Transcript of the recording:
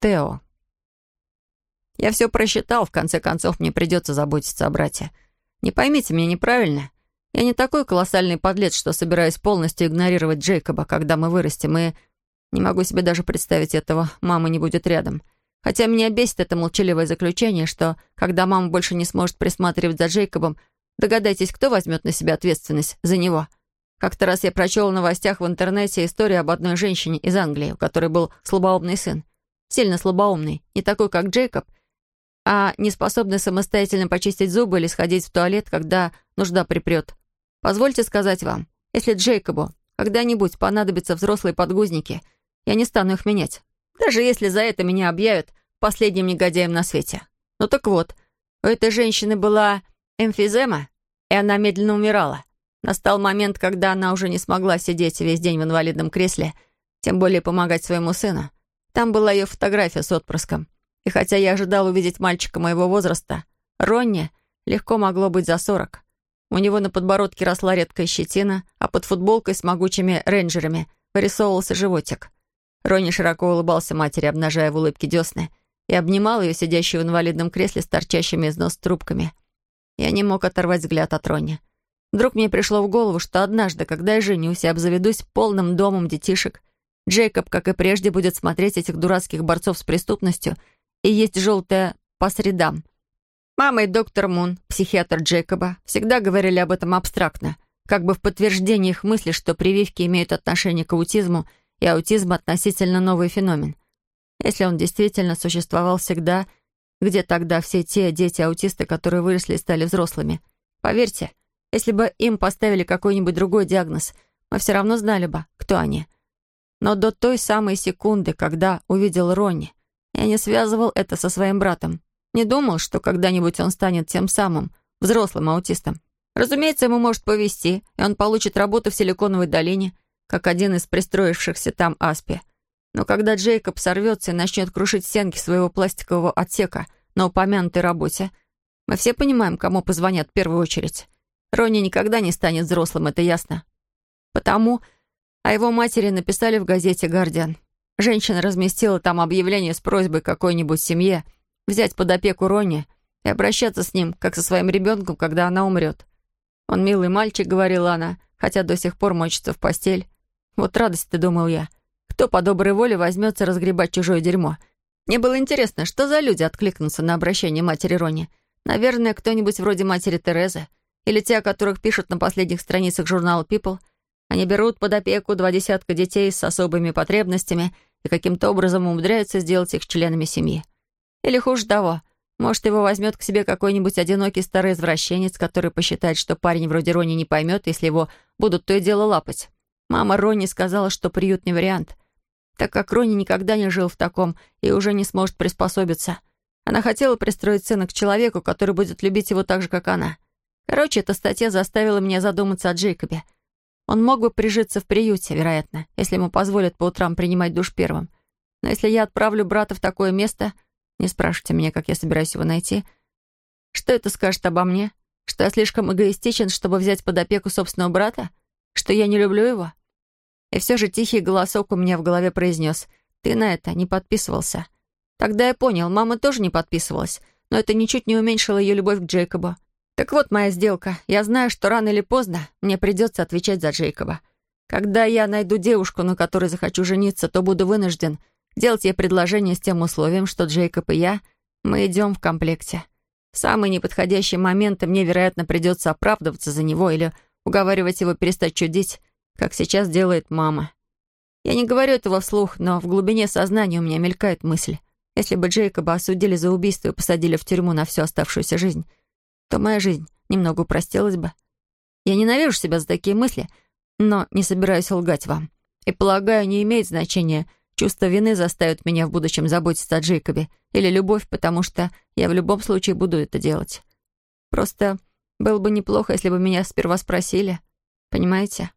Тео. Я все просчитал, в конце концов мне придется заботиться о брате. Не поймите меня неправильно. Я не такой колоссальный подлец, что собираюсь полностью игнорировать Джейкоба, когда мы вырастем, и не могу себе даже представить этого, мама не будет рядом. Хотя меня бесит это молчаливое заключение, что, когда мама больше не сможет присматривать за Джейкобом, догадайтесь, кто возьмет на себя ответственность за него. Как-то раз я прочел в новостях в интернете историю об одной женщине из Англии, у которой был слабоумный сын. Сильно слабоумный, не такой, как Джейкоб, а не способный самостоятельно почистить зубы или сходить в туалет, когда нужда припрет. Позвольте сказать вам, если Джейкобу когда-нибудь понадобятся взрослые подгузники, я не стану их менять, даже если за это меня объявят последним негодяем на свете. Ну так вот, у этой женщины была эмфизема, и она медленно умирала. Настал момент, когда она уже не смогла сидеть весь день в инвалидном кресле, тем более помогать своему сыну. Там была ее фотография с отпрыском. И хотя я ожидал увидеть мальчика моего возраста, Ронни легко могло быть за сорок. У него на подбородке росла редкая щетина, а под футболкой с могучими рейнджерами вырисовывался животик. Ронни широко улыбался матери, обнажая в улыбке десны, и обнимал ее, сидящую в инвалидном кресле с торчащими из нос трубками. Я не мог оторвать взгляд от Ронни. Вдруг мне пришло в голову, что однажды, когда я женюсь и обзаведусь полным домом детишек, Джейкоб, как и прежде, будет смотреть этих дурацких борцов с преступностью и есть желтое по средам, Мама и доктор Мун, психиатр Джейкоба, всегда говорили об этом абстрактно, как бы в подтверждение их мысли, что прививки имеют отношение к аутизму, и аутизм относительно новый феномен. Если он действительно существовал всегда, где тогда все те дети-аутисты, которые выросли и стали взрослыми? Поверьте, если бы им поставили какой-нибудь другой диагноз, мы все равно знали бы, кто они. Но до той самой секунды, когда увидел Ронни, я не связывал это со своим братом. Не думал, что когда-нибудь он станет тем самым, взрослым аутистом. Разумеется, ему может повезти, и он получит работу в Силиконовой долине, как один из пристроившихся там Аспи. Но когда Джейкоб сорвется и начнет крушить стенки своего пластикового отсека на упомянутой работе, мы все понимаем, кому позвонят в первую очередь. Ронни никогда не станет взрослым, это ясно. Потому о его матери написали в газете «Гардиан». Женщина разместила там объявление с просьбой какой-нибудь семье — взять под опеку Ронни и обращаться с ним, как со своим ребенком, когда она умрет. «Он милый мальчик», — говорила она, хотя до сих пор мочится в постель. Вот радость-то, думал я. Кто по доброй воле возьмется разгребать чужое дерьмо? Мне было интересно, что за люди откликнутся на обращение матери Ронни. Наверное, кто-нибудь вроде матери Терезы. Или те, о которых пишут на последних страницах журнала People. Они берут под опеку два десятка детей с особыми потребностями и каким-то образом умудряются сделать их членами семьи. Или хуже того, может, его возьмет к себе какой-нибудь одинокий старый извращенец, который посчитает, что парень вроде Рони не поймет, если его будут то и дело лапать. Мама Ронни сказала, что приют не вариант, так как Ронни никогда не жил в таком и уже не сможет приспособиться. Она хотела пристроить сына к человеку, который будет любить его так же, как она. Короче, эта статья заставила меня задуматься о Джейкобе. Он мог бы прижиться в приюте, вероятно, если ему позволят по утрам принимать душ первым. Но если я отправлю брата в такое место, не спрашивайте меня, как я собираюсь его найти. Что это скажет обо мне? Что я слишком эгоистичен, чтобы взять под опеку собственного брата? Что я не люблю его? И все же тихий голосок у меня в голове произнес «Ты на это не подписывался». Тогда я понял, мама тоже не подписывалась, но это ничуть не уменьшило ее любовь к Джейкобу. Так вот моя сделка. Я знаю, что рано или поздно мне придется отвечать за Джейкоба. Когда я найду девушку, на которой захочу жениться, то буду вынужден делать ей предложение с тем условием, что Джейкоб и я, мы идем в комплекте. В самый неподходящий момент мне, вероятно, придется оправдываться за него или уговаривать его перестать чудить, как сейчас делает мама. Я не говорю этого вслух, но в глубине сознания у меня мелькает мысль. Если бы Джейкоба осудили за убийство и посадили в тюрьму на всю оставшуюся жизнь, то моя жизнь немного упростилась бы. Я ненавижу себя за такие мысли, но не собираюсь лгать вам. И, полагаю, не имеет значения — Чувство вины заставит меня в будущем заботиться о Джейкобе. Или любовь, потому что я в любом случае буду это делать. Просто было бы неплохо, если бы меня сперва спросили. Понимаете?